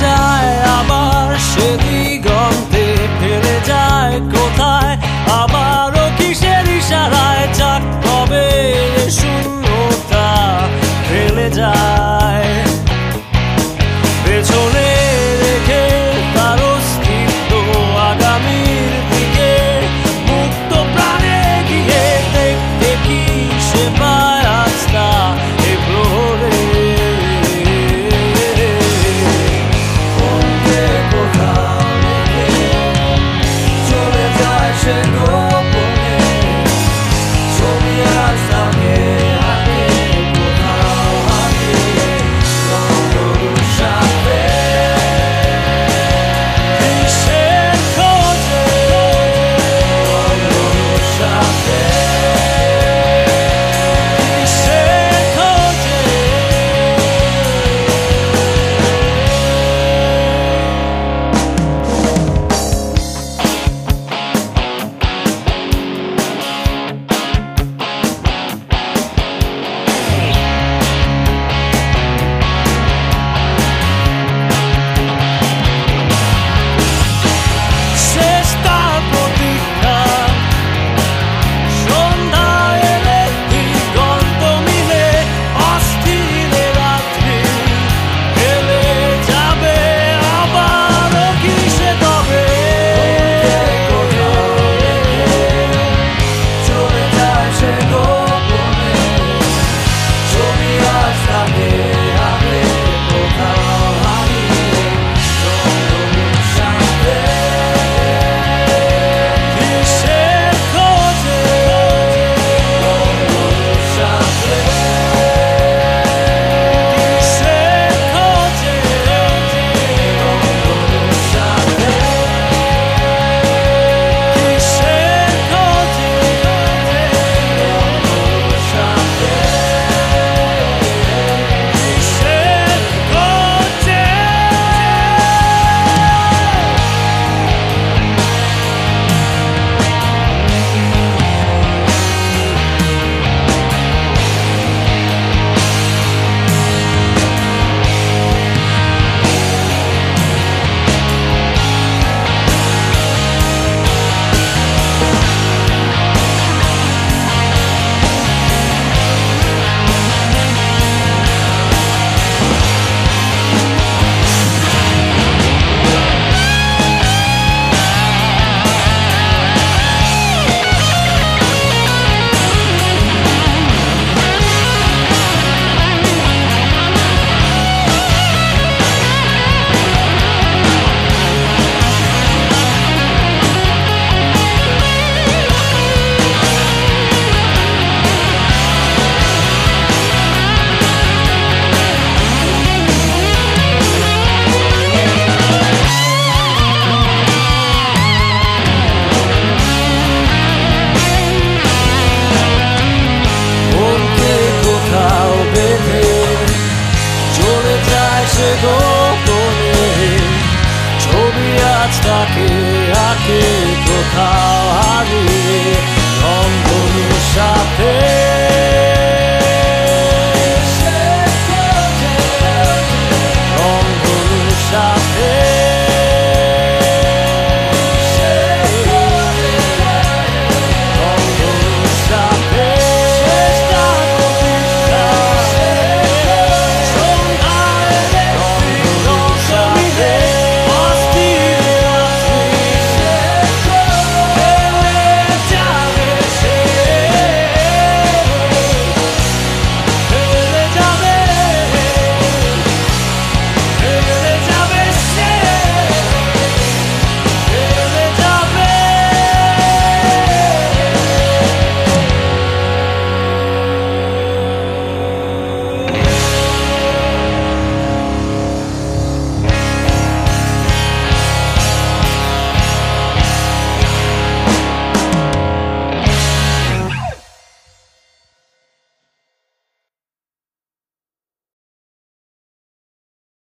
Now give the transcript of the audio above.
যায়, আবার সে দিগন্তে ফেলে যায়, কোথায়? আবারও কিসের ইশারায় চাক কবে শূন্যতা? ফেলে যায়। পেছনে রেখে তার অস্তিত্ব আগামীর দিকে, মুক্ত প্রাণে গিয়ে দেখতে কি সে পায়? przegłos